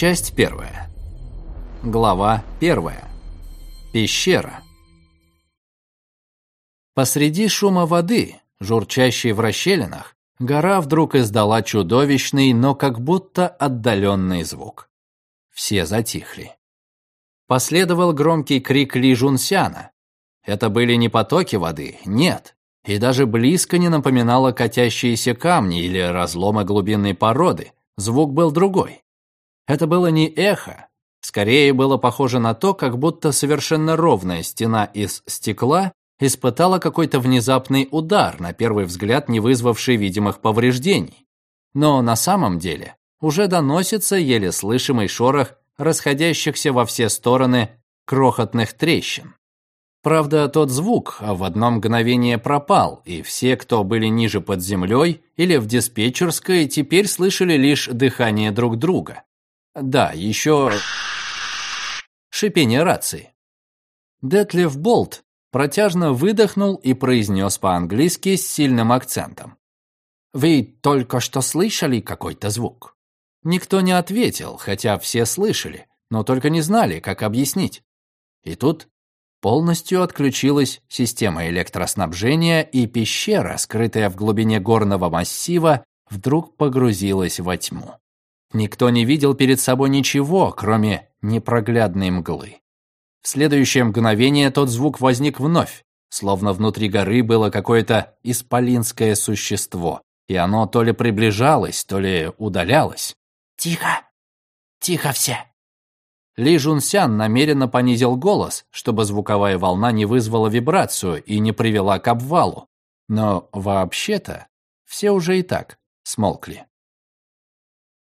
Часть первая. Глава первая. Пещера. Посреди шума воды, журчащей в расщелинах, гора вдруг издала чудовищный, но как будто отдаленный звук. Все затихли. Последовал громкий крик Ли Жунсяна. Это были не потоки воды, нет, и даже близко не напоминало катящиеся камни или разломы глубинной породы. Звук был другой. Это было не эхо, скорее было похоже на то, как будто совершенно ровная стена из стекла испытала какой-то внезапный удар, на первый взгляд не вызвавший видимых повреждений. Но на самом деле уже доносится еле слышимый шорох расходящихся во все стороны крохотных трещин. Правда, тот звук в одно мгновение пропал, и все, кто были ниже под землей или в диспетчерской, теперь слышали лишь дыхание друг друга. Да, еще шипение рации. Детлев Болт протяжно выдохнул и произнес по-английски с сильным акцентом. «Вы только что слышали какой-то звук?» Никто не ответил, хотя все слышали, но только не знали, как объяснить. И тут Полностью отключилась система электроснабжения, и пещера, скрытая в глубине горного массива, вдруг погрузилась во тьму. Никто не видел перед собой ничего, кроме непроглядной мглы. В следующее мгновение тот звук возник вновь, словно внутри горы было какое-то исполинское существо, и оно то ли приближалось, то ли удалялось. «Тихо! Тихо все!» Ли Жунсян намеренно понизил голос, чтобы звуковая волна не вызвала вибрацию и не привела к обвалу. Но вообще-то все уже и так смолкли.